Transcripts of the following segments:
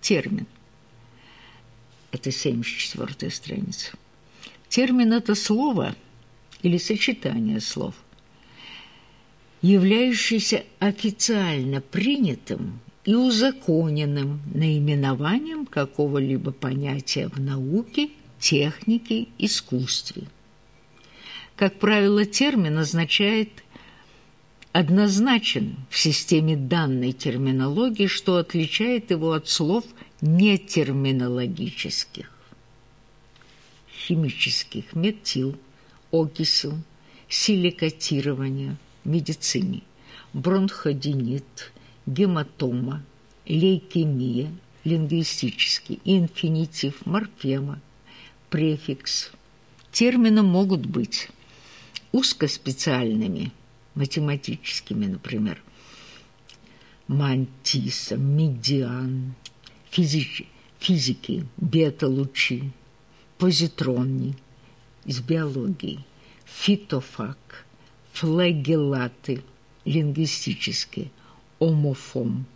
термин. Это 74 страница. Термин – это слово или сочетание слов, являющееся официально принятым и узаконенным наименованием какого-либо понятия в науке, технике, искусстве. Как правило, термин означает однозначен в системе данной терминологии, что отличает его от слов нетерминологических. Химических метил, окисел, силикатирование, медицине, бронходинит, гематома, лейкемия, лингвистический, инфинитив, морфема, префикс. Термины могут быть узкоспециальными, математическими, например, мантиса, медиан, физики, физики бета-лучи, позитронни из биологии, фитофак, флагеллаты лингвистические, омофом,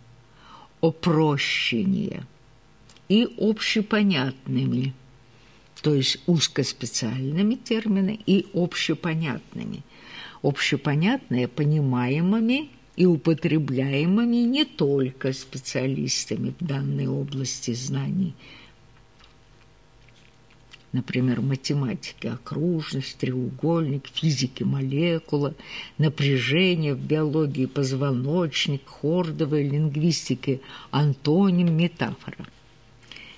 опрощение и общепонятными, то есть узкоспециальными терминами и общепонятными. Общепонятные понимаемыми и употребляемыми не только специалистами в данной области знаний – например, математики, окружность, треугольник, физики, молекула, напряжение в биологии, позвоночник, хордовой лингвистики, антоним, метафора.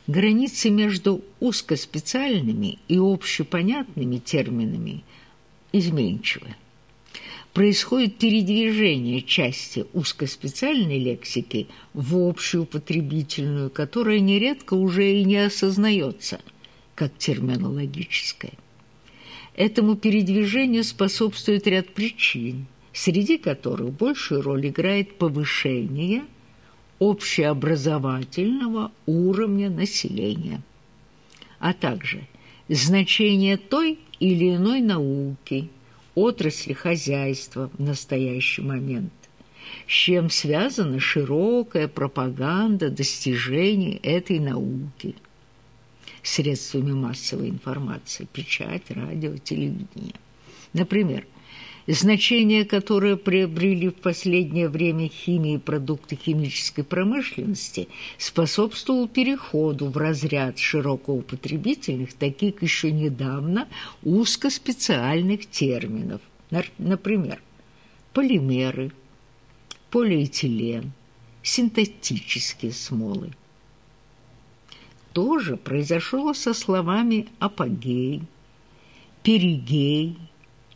Границы между узкоспециальными и общепонятными терминами изменчивы. Происходит передвижение части узкоспециальной лексики в общую потребительную, которая нередко уже и не осознается – как терминологическое. Этому передвижению способствует ряд причин, среди которых большую роль играет повышение общеобразовательного уровня населения, а также значение той или иной науки, отрасли хозяйства в настоящий момент, с чем связана широкая пропаганда достижений этой науки – средствами массовой информации, печать, радио, телевидение. Например, значение, которое приобрели в последнее время химии продукты химической промышленности, способствовал переходу в разряд широкоупотребительных, таких еще недавно узкоспециальных терминов. Например, полимеры, полиэтилен, синтетические смолы тоже произошло со словами «апогей», «перигей»,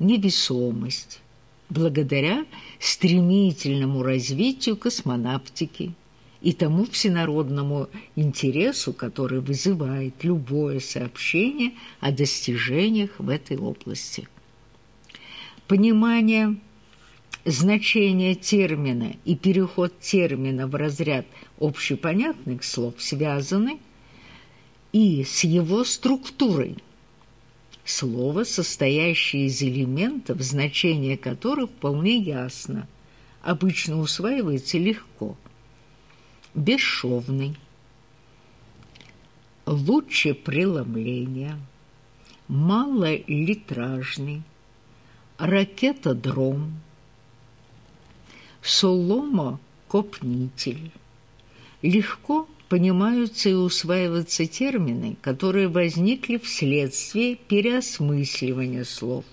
«невесомость», благодаря стремительному развитию космонавтики и тому всенародному интересу, который вызывает любое сообщение о достижениях в этой области. Понимание значения термина и переход термина в разряд общепонятных слов связаны – и с его структурой. Слово, состоящее из элементов, значение которых вполне ясно, обычно усваивается легко. Бесшовный, лучше преломления, малолитражный, ракетодром, соломо-копнитель, легко понимаются и усваиваются термины, которые возникли вследствие переосмысливания слов.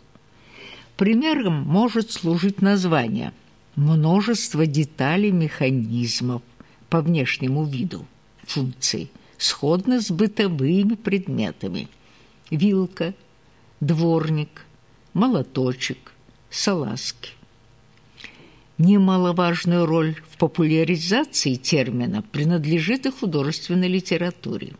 Примером может служить название «множество деталей механизмов по внешнему виду, функций, сходно с бытовыми предметами, вилка, дворник, молоточек, салазки. Немаловажную роль в популяризации термина принадлежит и художественной литературе.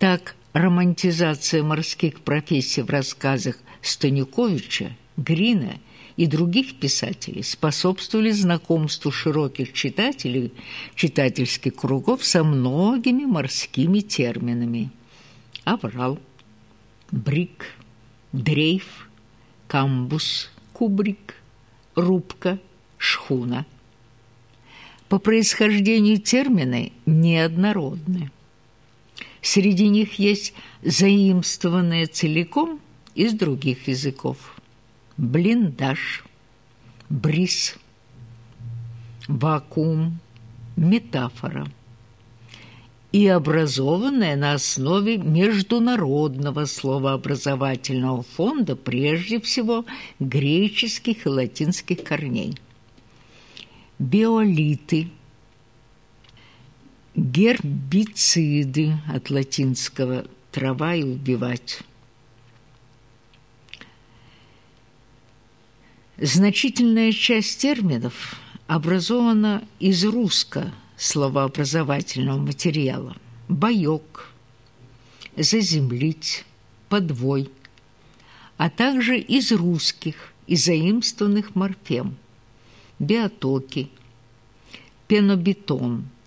Так, романтизация морских профессий в рассказах Станюковича, Грина и других писателей способствовали знакомству широких читателей, читательских кругов со многими морскими терминами. Аврал, брик, дрейф, камбус, кубрик, рубка – шхуна. по происхождению термины неоднородны. Среди них есть заимствованные целиком из других языков. Блиндаж, бриз, вакуум, метафора и образованное на основе международного словообразовательного фонда прежде всего греческих и латинских корней. Биолиты – Гербициды от латинского «трава» и «убивать». Значительная часть терминов образована из русско словообразовательного материала. Боёк, заземлить, подвой, а также из русских и заимствованных морфем. Биотоки, пенобетон –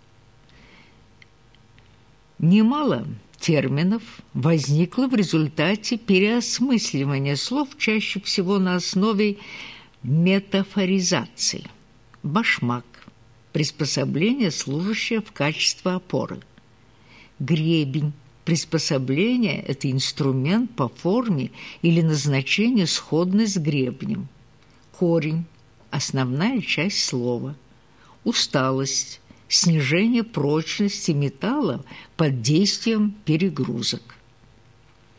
Немало терминов возникло в результате переосмысливания слов чаще всего на основе метафоризации. Башмак – приспособление, служащее в качестве опоры. Гребень – приспособление – это инструмент по форме или назначению сходный с гребнем. Корень – основная часть слова. Усталость снижение прочности металла под действием перегрузок.